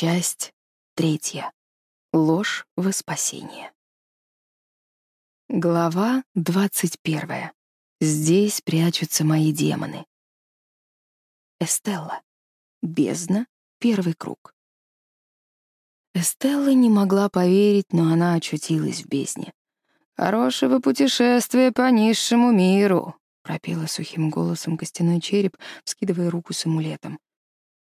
Часть третья. Ложь во спасение. Глава двадцать первая. Здесь прячутся мои демоны. Эстелла. Бездна. Первый круг. Эстелла не могла поверить, но она очутилась в бездне. «Хорошего путешествия по низшему миру», — пропела сухим голосом костяной череп, вскидывая руку с амулетом.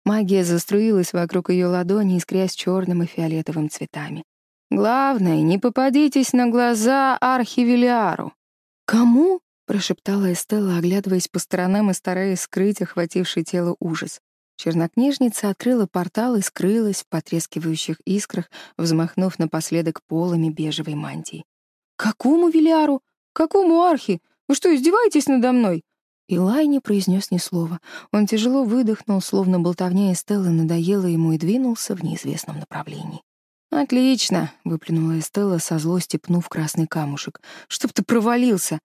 Магия заструилась вокруг ее ладони, искрясь черным и фиолетовым цветами. «Главное, не попадитесь на глаза Архивелиару». «Кому?» — прошептала Эстелла, оглядываясь по сторонам и стараясь скрыть охвативший тело ужас. Чернокнижница открыла портал и скрылась в потрескивающих искрах, взмахнув напоследок полами бежевой мантии. «Какому Велиару? Какому Архи? Вы что, издеваетесь надо мной?» Илай не произнес ни слова. Он тяжело выдохнул, словно болтовня Эстеллы надоела ему и двинулся в неизвестном направлении. «Отлично!» — выплюнула Эстелла со злости, пнув красный камушек. «Чтоб ты провалился!»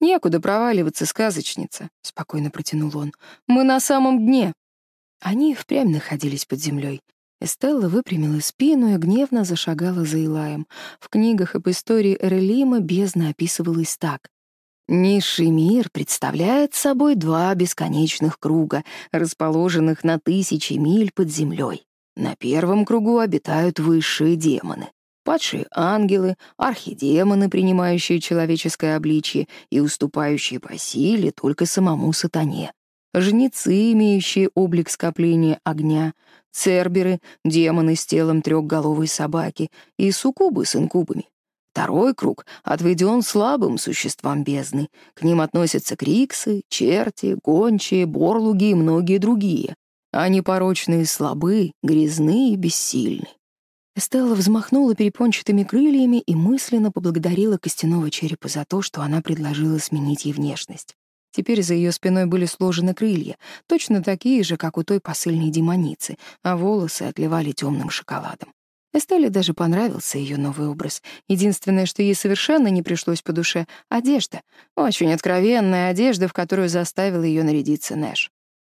«Некуда проваливаться, сказочница!» — спокойно протянул он. «Мы на самом дне!» Они впрямь находились под землей. Эстелла выпрямила спину и гневно зашагала за Илаем. В книгах об истории Эрелима бездна описывалась так. Низший мир представляет собой два бесконечных круга, расположенных на тысячи миль под землей. На первом кругу обитают высшие демоны. Падшие ангелы, архидемоны, принимающие человеческое обличье и уступающие по силе только самому сатане. Жнецы, имеющие облик скопления огня, церберы, демоны с телом трехголовой собаки и суккубы с инкубами. Второй круг отведен слабым существам бездны. К ним относятся криксы, черти, гончие, борлуги и многие другие. Они порочные слабы, грязны и бессильны. Эстелла взмахнула перепончатыми крыльями и мысленно поблагодарила костяного черепа за то, что она предложила сменить ей внешность. Теперь за ее спиной были сложены крылья, точно такие же, как у той посыльной демоницы, а волосы отливали темным шоколадом. Эстелле даже понравился ее новый образ. Единственное, что ей совершенно не пришлось по душе — одежда. Очень откровенная одежда, в которую заставил ее нарядиться Нэш.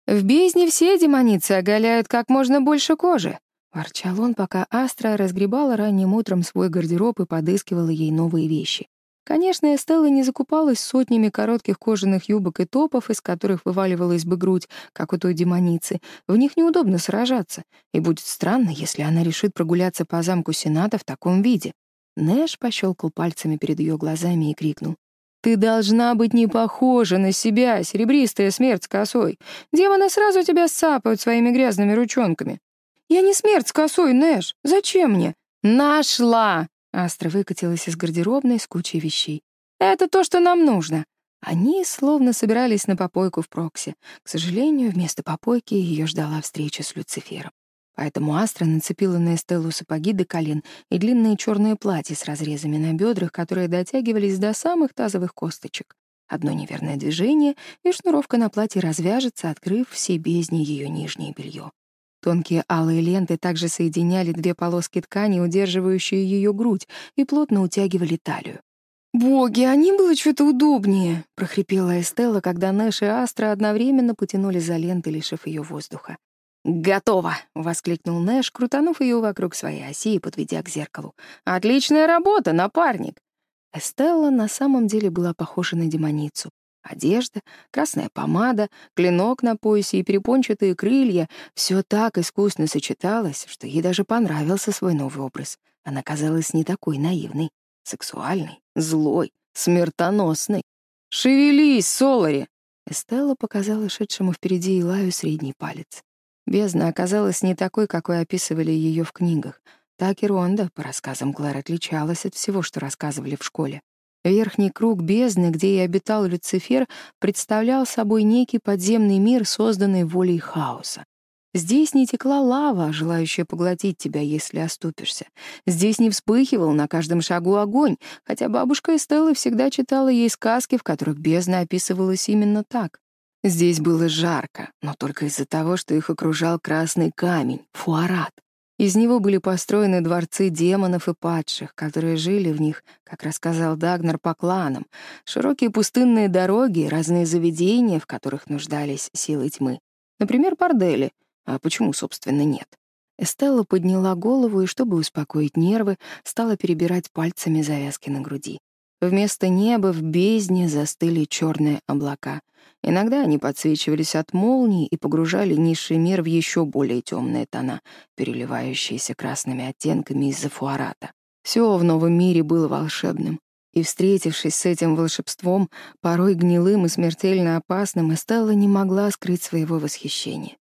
«В бездне все демоницы оголяют как можно больше кожи», — ворчал он, пока Астра разгребала ранним утром свой гардероб и подыскивала ей новые вещи. Конечно, Эстелла не закупалась сотнями коротких кожаных юбок и топов, из которых вываливалась бы грудь, как у той демоницы. В них неудобно сражаться, и будет странно, если она решит прогуляться по замку Сената в таком виде. Нэш пощелкал пальцами перед ее глазами и крикнул. «Ты должна быть не похожа на себя, серебристая смерть с косой. Демоны сразу тебя сцапают своими грязными ручонками». «Я не смерть с косой, Нэш. Зачем мне?» «Нашла!» Астра выкатилась из гардеробной с кучей вещей. «Это то, что нам нужно!» Они словно собирались на попойку в Проксе. К сожалению, вместо попойки ее ждала встреча с Люцифером. Поэтому Астра нацепила на Эстеллу сапоги до колен и длинные черные платья с разрезами на бедрах, которые дотягивались до самых тазовых косточек. Одно неверное движение, и шнуровка на платье развяжется, открыв все бездни ее нижнее белье. Тонкие алые ленты также соединяли две полоски ткани, удерживающие ее грудь, и плотно утягивали талию. «Боги, они было что-то удобнее!» — прохрипела Эстелла, когда Нэш и Астра одновременно потянули за одежда, красная помада, клинок на поясе и перепончатые крылья — все так искусно сочеталось, что ей даже понравился свой новый образ. Она казалась не такой наивной, сексуальной, злой, смертоносной. «Шевелись, Солари!» Эстелла показала шедшему впереди Илаю средний палец. Бездна оказалась не такой, какой описывали ее в книгах. Так и Ронда, по рассказам Клэр, отличалась от всего, что рассказывали в школе. Верхний круг бездны, где и обитал Люцифер, представлял собой некий подземный мир, созданный волей хаоса. Здесь не текла лава, желающая поглотить тебя, если оступишься. Здесь не вспыхивал на каждом шагу огонь, хотя бабушка Эстелла всегда читала ей сказки, в которых бездна описывалась именно так. Здесь было жарко, но только из-за того, что их окружал красный камень — фуарат. Из него были построены дворцы демонов и падших, которые жили в них, как рассказал Дагнер, по кланам, широкие пустынные дороги, разные заведения, в которых нуждались силы тьмы. Например, бордели. А почему, собственно, нет? Эстелла подняла голову и, чтобы успокоить нервы, стала перебирать пальцами завязки на груди. Вместо неба в бездне застыли черные облака. Иногда они подсвечивались от молний и погружали низший мир в еще более темные тона, переливающиеся красными оттенками из-за фуарата. Все в новом мире было волшебным. И, встретившись с этим волшебством, порой гнилым и смертельно опасным, Эстелла не могла скрыть своего восхищения.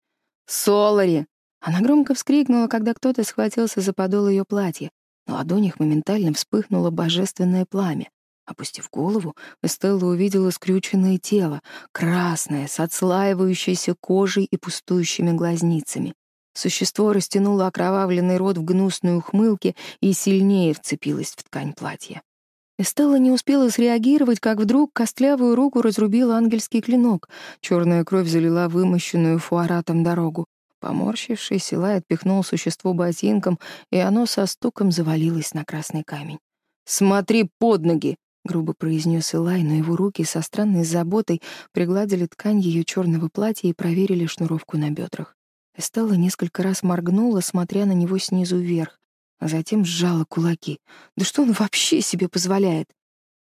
«Солари!» Она громко вскрикнула, когда кто-то схватился за подол ее платья. На ладонях моментально вспыхнуло божественное пламя. Опустив голову, Эстелла увидела скрюченное тело, красное, с отслаивающейся кожей и пустующими глазницами. Существо растянуло окровавленный рот в гнусной ухмылке и сильнее вцепилось в ткань платья. Эстелла не успела среагировать, как вдруг костлявую руку разрубил ангельский клинок. Черная кровь залила вымощенную фуаратом дорогу. Поморщившись, Силай отпихнул существо ботинком, и оно со стуком завалилось на красный камень. «Смотри под ноги!» грубо произнес Илай, но его руки со странной заботой пригладили ткань ее черного платья и проверили шнуровку на бедрах. Эстелла несколько раз моргнула, смотря на него снизу вверх, а затем сжала кулаки. «Да что он вообще себе позволяет?»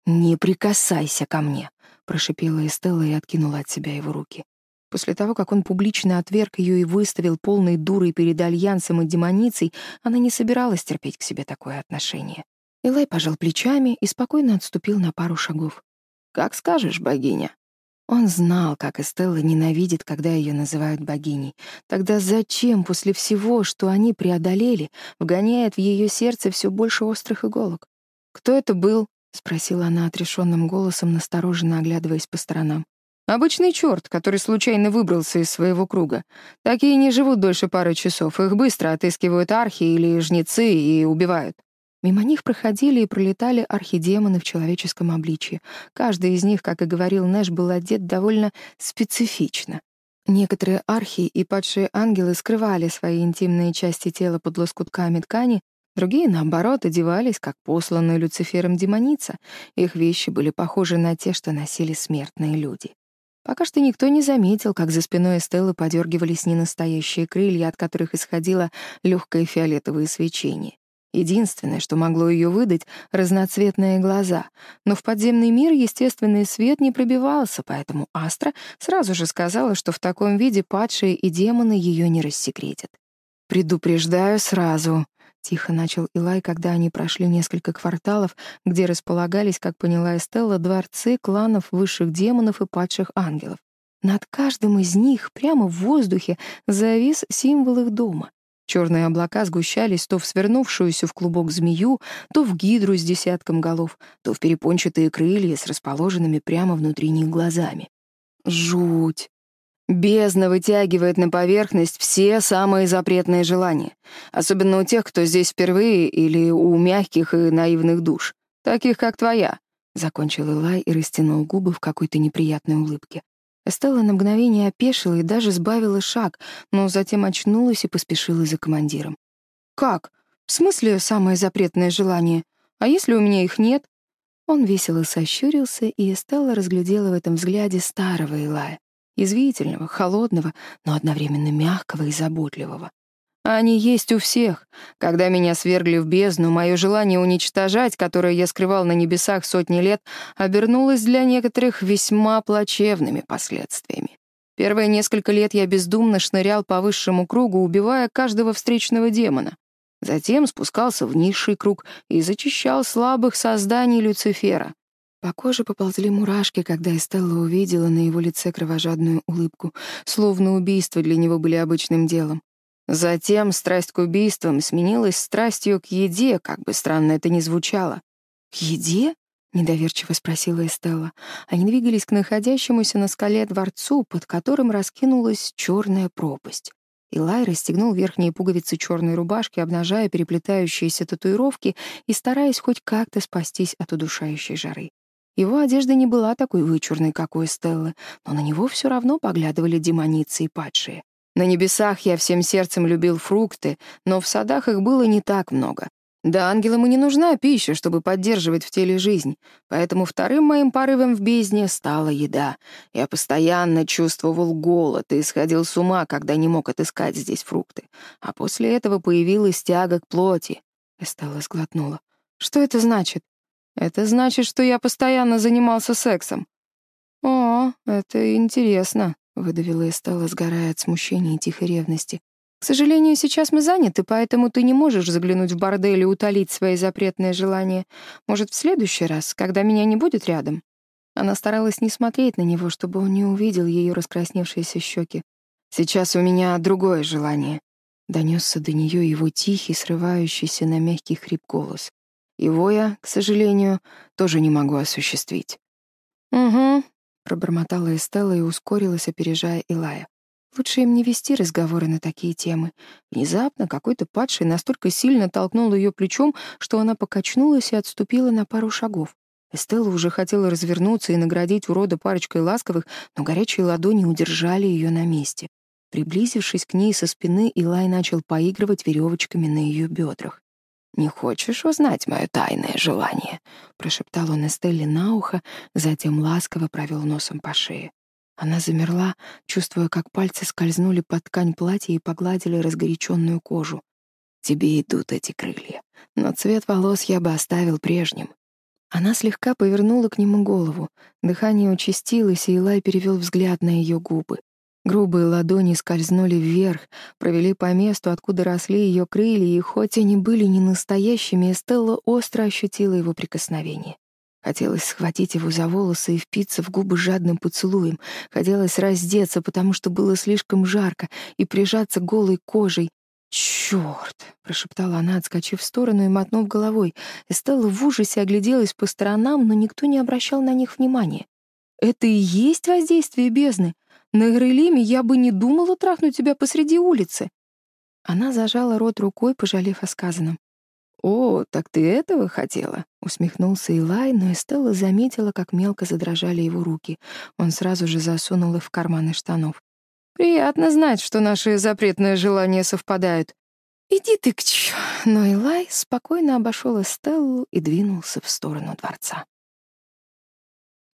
«Не прикасайся ко мне!» — прошипела Эстелла и откинула от себя его руки. После того, как он публично отверг ее и выставил полной дурой перед Альянсом и демоницей, она не собиралась Милай пожал плечами и спокойно отступил на пару шагов. «Как скажешь, богиня». Он знал, как Эстелла ненавидит, когда ее называют богиней. Тогда зачем после всего, что они преодолели, вгоняет в ее сердце все больше острых иголок? «Кто это был?» — спросила она отрешенным голосом, настороженно оглядываясь по сторонам. «Обычный черт, который случайно выбрался из своего круга. Такие не живут дольше пары часов, их быстро отыскивают архи или жнецы и убивают». Мимо них проходили и пролетали архидемоны в человеческом обличье. Каждый из них, как и говорил Нэш, был одет довольно специфично. Некоторые архи и падшие ангелы скрывали свои интимные части тела под лоскутками ткани, другие, наоборот, одевались, как посланные Люцифером демоница. Их вещи были похожи на те, что носили смертные люди. Пока что никто не заметил, как за спиной Эстеллы подергивались ненастоящие крылья, от которых исходило легкое фиолетовое свечение. Единственное, что могло ее выдать — разноцветные глаза. Но в подземный мир естественный свет не пробивался, поэтому Астра сразу же сказала, что в таком виде падшие и демоны ее не рассекретят. «Предупреждаю сразу», — тихо начал Илай, когда они прошли несколько кварталов, где располагались, как поняла Эстелла, дворцы кланов высших демонов и падших ангелов. Над каждым из них прямо в воздухе завис символ их дома. Черные облака сгущались то в свернувшуюся в клубок змею, то в гидру с десятком голов, то в перепончатые крылья с расположенными прямо внутри них глазами. Жуть! Бездна вытягивает на поверхность все самые запретные желания, особенно у тех, кто здесь впервые, или у мягких и наивных душ, таких как твоя, — закончил Илай и растянул губы в какой-то неприятной улыбке. Эстелла на мгновение опешила и даже сбавила шаг, но затем очнулась и поспешила за командиром. «Как? В смысле самое запретное желание? А если у меня их нет?» Он весело сощурился, и Эстелла разглядела в этом взгляде старого Илая извительного, холодного, но одновременно мягкого и заботливого. Они есть у всех. Когда меня свергли в бездну, мое желание уничтожать, которое я скрывал на небесах сотни лет, обернулось для некоторых весьма плачевными последствиями. Первые несколько лет я бездумно шнырял по высшему кругу, убивая каждого встречного демона. Затем спускался в низший круг и зачищал слабых созданий Люцифера. По коже поползли мурашки, когда Эстелла увидела на его лице кровожадную улыбку, словно убийства для него были обычным делом. Затем страсть к убийствам сменилась страстью к еде, как бы странно это ни звучало. «К еде?» — недоверчиво спросила Эстелла. Они двигались к находящемуся на скале дворцу, под которым раскинулась черная пропасть. Илай расстегнул верхние пуговицы черной рубашки, обнажая переплетающиеся татуировки и стараясь хоть как-то спастись от удушающей жары. Его одежда не была такой вычурной, как у Эстеллы, но на него все равно поглядывали демоницы и падшие. На небесах я всем сердцем любил фрукты, но в садах их было не так много. Да ангелам и не нужна пища, чтобы поддерживать в теле жизнь, поэтому вторым моим порывом в бездне стала еда. Я постоянно чувствовал голод и сходил с ума, когда не мог отыскать здесь фрукты. А после этого появилась тяга к плоти. Эстелла сглотнула. «Что это значит?» «Это значит, что я постоянно занимался сексом». «О, это интересно», — выдавила Эстелла, сгорая от смущения и тихой ревности. К сожалению, сейчас мы заняты, поэтому ты не можешь заглянуть в бордель и утолить свои запретные желания. Может, в следующий раз, когда меня не будет рядом?» Она старалась не смотреть на него, чтобы он не увидел ее раскрасневшиеся щеки. «Сейчас у меня другое желание», — донесся до нее его тихий, срывающийся на мягкий хрип голос. «Его я, к сожалению, тоже не могу осуществить». «Угу», — пробормотала Эстелла и ускорилась, опережая Илая. Лучше им не вести разговоры на такие темы. Внезапно какой-то падший настолько сильно толкнул ее плечом, что она покачнулась и отступила на пару шагов. Эстелла уже хотела развернуться и Не хочешь узнать мое тайное желание?» Прошептал он Эстелле на ухо, затем ласково провел носом по шее. Она замерла, чувствуя, как пальцы скользнули под ткань платья и погладили разгоряченную кожу. «Тебе идут эти крылья, но цвет волос я бы оставил прежним». Она слегка повернула к нему голову. Дыхание участилось, и Илай перевел взгляд на ее губы. Грубые ладони скользнули вверх, провели по месту, откуда росли ее крылья, и хоть они были не настоящими, Эстелла остро ощутила его прикосновение. Хотелось схватить его за волосы и впиться в губы жадным поцелуем. Хотелось раздеться, потому что было слишком жарко, и прижаться голой кожей. Черт! прошептала она, отскочив в сторону и мотнув головой. Эстелла в ужасе огляделась по сторонам, но никто не обращал на них внимания. «Это и есть воздействие бездны? На Грелиме я бы не думала трахнуть тебя посреди улицы!» Она зажала рот рукой, пожалев о сказанном. «О, так ты этого хотела?» — усмехнулся Илай, но Эстелла заметила, как мелко задрожали его руки. Он сразу же засунул их в карманы штанов.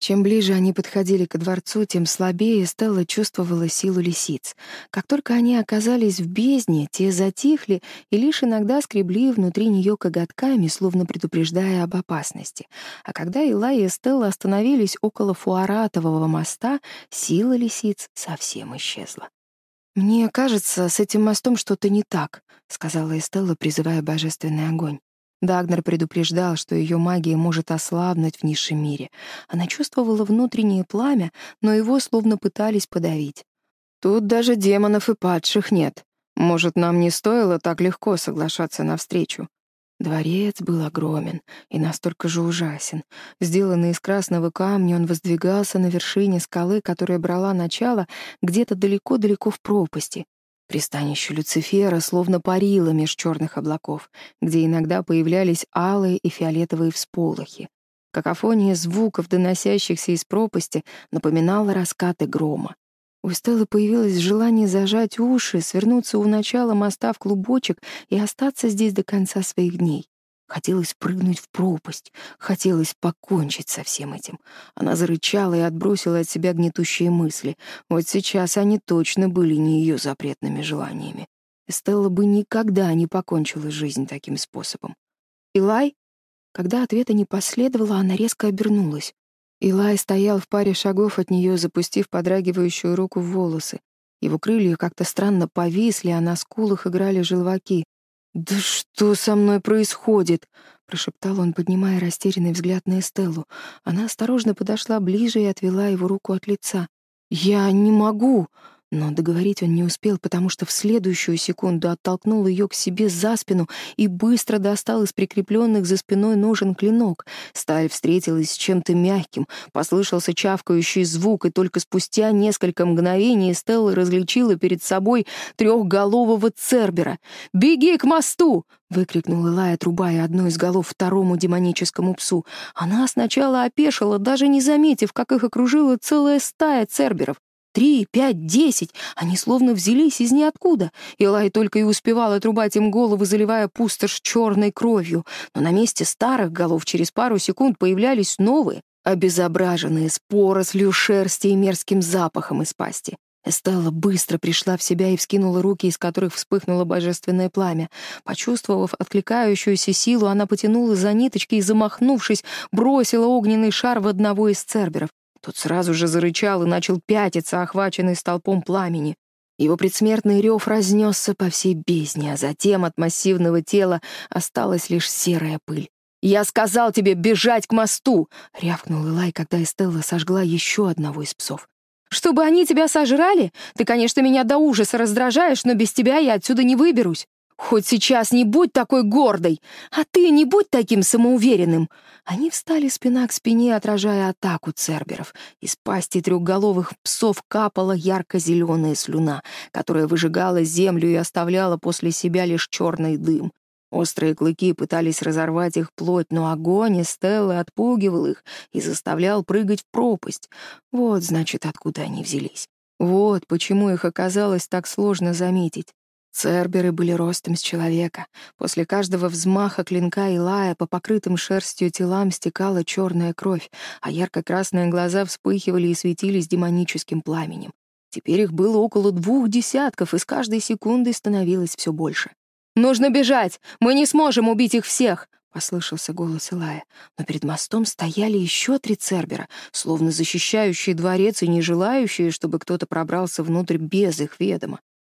«Приятно знать, что наши запретные желания совпадают». «Иди ты к чё!» Но Илай спокойно обошел Эстеллу и двинулся в сторону дворца. Чем ближе они подходили ко дворцу, тем слабее Стелла чувствовала силу лисиц. Как только они оказались в бездне, те затихли и лишь иногда скребли внутри нее коготками, словно предупреждая об опасности. А когда Илай и Стелла остановились около фуаратового моста, сила лисиц совсем исчезла. «Мне кажется, с этим мостом что-то не так», — сказала Эстелла, призывая божественный огонь. Дагнер предупреждал, что ее магия может ослабнуть в низшем мире. Она чувствовала внутреннее пламя, но его словно пытались подавить. «Тут даже демонов и падших нет. Может, нам не стоило так легко соглашаться навстречу?» Дворец был огромен и настолько же ужасен. Сделанный из красного камня, он воздвигался на вершине скалы, которая брала начало где-то далеко-далеко в пропасти. Пристанище Люцифера словно парило меж черных облаков, где иногда появлялись алые и фиолетовые всполохи. Какофония звуков, доносящихся из пропасти, напоминала раскаты грома. У Стеллы появилось желание зажать уши, свернуться у начала моста в клубочек и остаться здесь до конца своих дней. Хотелось прыгнуть в пропасть, хотелось покончить со всем этим. Она зарычала и отбросила от себя гнетущие мысли. Вот сейчас они точно были не ее запретными желаниями. Стелла бы никогда не покончила жизнь таким способом. «Илай?» Когда ответа не последовало, она резко обернулась. Илай стоял в паре шагов от нее, запустив подрагивающую руку в волосы. Его крылья как-то странно повисли, а на скулах играли желваки. «Да что со мной происходит?» — прошептал он, поднимая растерянный взгляд на Эстеллу. Она осторожно подошла ближе и отвела его руку от лица. «Я не могу!» Но договорить он не успел, потому что в следующую секунду оттолкнул ее к себе за спину и быстро достал из прикрепленных за спиной ножен клинок. Сталь встретилась с чем-то мягким, послышался чавкающий звук, и только спустя несколько мгновений Стелла различила перед собой трехголового цербера. «Беги к мосту!» — выкрикнул Элай, отрубая одну из голов второму демоническому псу. Она сначала опешила, даже не заметив, как их окружила целая стая церберов. три, пять, десять. Они словно взялись из ниоткуда. Илай только и успевал отрубать им головы, заливая пустошь черной кровью. Но на месте старых голов через пару секунд появлялись новые, обезображенные, с порослью шерсти и мерзким запахом из пасти. Эстелла быстро пришла в себя и вскинула руки, из которых вспыхнуло божественное пламя. Почувствовав откликающуюся силу, она потянула за ниточки и, замахнувшись, бросила огненный шар в одного из церберов. Тот сразу же зарычал и начал пятиться, охваченный столпом пламени. Его предсмертный рев разнесся по всей бездне, а затем от массивного тела осталась лишь серая пыль. «Я сказал тебе бежать к мосту!» — рявкнул Элай, когда Эстелла сожгла еще одного из псов. Чтобы они тебя сожрали? Ты, конечно, меня до ужаса раздражаешь, но без тебя я отсюда не выберусь. Хоть сейчас не будь такой гордой, а ты не будь таким самоуверенным. Они встали спина к спине, отражая атаку церберов. Из пасти трехголовых псов капала ярко-зеленая слюна, которая выжигала землю и оставляла после себя лишь черный дым. Острые клыки пытались разорвать их плоть, но огонь из Стеллы отпугивал их и заставлял прыгать в пропасть. Вот, значит, откуда они взялись. Вот почему их оказалось так сложно заметить. Церберы были ростом с человека. После каждого взмаха клинка и лая по покрытым шерстью телам стекала черная кровь, а ярко-красные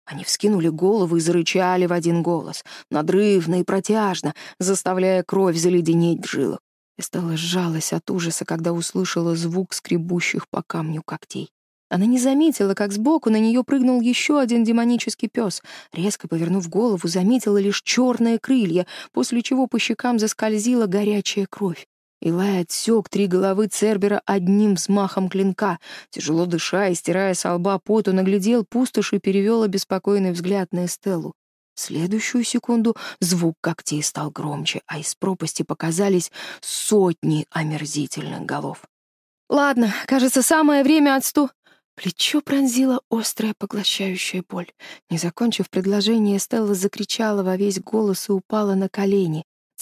Они вскинули головы, и зарычали в один голос, надрывно и протяжно, заставляя кровь заледенеть в жилах. Я стала сжалась от ужаса, когда услышала звук скребущих по камню когтей. Она не заметила, как сбоку на нее прыгнул еще один демонический пес. Резко повернув голову, заметила лишь черные крылья, после чего по щекам заскользила горячая кровь. Илай отсек три головы Цербера одним взмахом клинка. Тяжело дыша и стирая со лба пот, он оглядел пустошь и перевел обеспокоенный взгляд на Эстеллу. В следующую секунду звук когтей стал громче, а из пропасти показались сотни омерзительных голов. «Ладно, кажется, самое время отсту...» Плечо пронзила острая поглощающая боль. Не закончив предложение,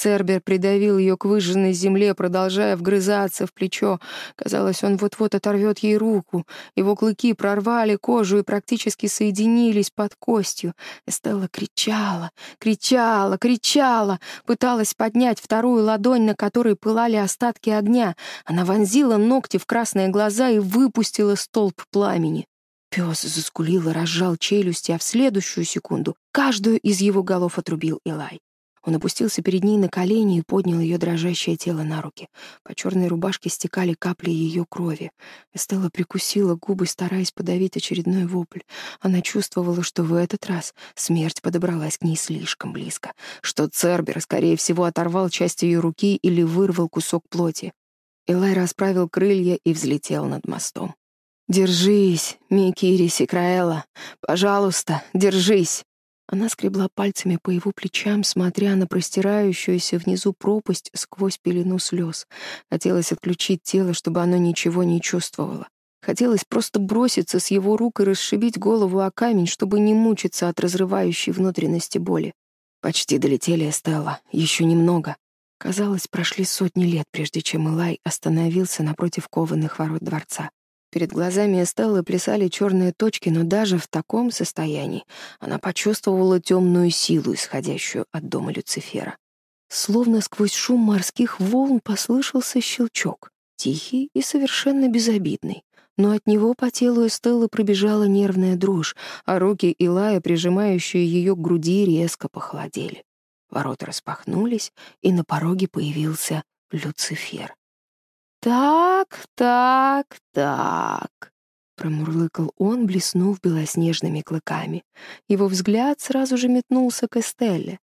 Стелла закричала во весь голос и упала на колени. Цербер придавил ее к выжженной земле, продолжая вгрызаться в плечо. Казалось, он вот-вот оторвет ей руку. Его клыки прорвали кожу и практически соединились под костью. Эстелла кричала, кричала, кричала, пыталась поднять вторую ладонь, на которой пылали остатки огня. Она вонзила ногти в красные глаза и выпустила столб пламени. Пес заскулил и разжал челюсти, а в следующую секунду каждую из его голов отрубил Илай. Он опустился перед ней на колени и поднял ее дрожащее тело на руки. По черной рубашке стекали капли ее крови. Эстелла прикусила губы, стараясь подавить очередной вопль. Она чувствовала, что в этот раз смерть подобралась к ней слишком близко, что Цербер, скорее всего, оторвал часть ее руки или вырвал кусок плоти. Элай расправил крылья и взлетел над мостом. «Держись, Микири Сикраэла! Пожалуйста, держись!» Она скребла пальцами по его плечам, смотря на простирающуюся внизу пропасть сквозь пелену слез. Хотелось отключить тело, чтобы оно ничего не чувствовало. Хотелось просто броситься с его рук и расшибить голову о камень, чтобы не мучиться от разрывающей внутренности боли. Почти долетели Эстелла. Еще немного. Казалось, прошли сотни лет, прежде чем Илай остановился напротив кованых ворот дворца. Перед глазами стало плясали черные точки, но даже в таком состоянии она почувствовала темную силу, исходящую от дома Люцифера. Словно сквозь шум морских волн послышался щелчок, тихий и совершенно безобидный. Но от него по телу Эстеллы пробежала нервная дрожь, а руки Илая, прижимающие ее к груди, резко похолодели. Ворота распахнулись, и на пороге появился Люцифер. «Так, так, так», — промурлыкал он, блеснув белоснежными клыками. Его взгляд сразу же метнулся к Эстелле.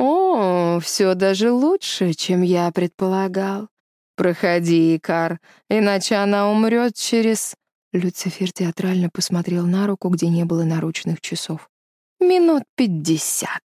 «О, все даже лучше, чем я предполагал. Проходи, Икар, иначе она умрет через...» Люцифер театрально посмотрел на руку, где не было наручных часов. «Минут пятьдесят».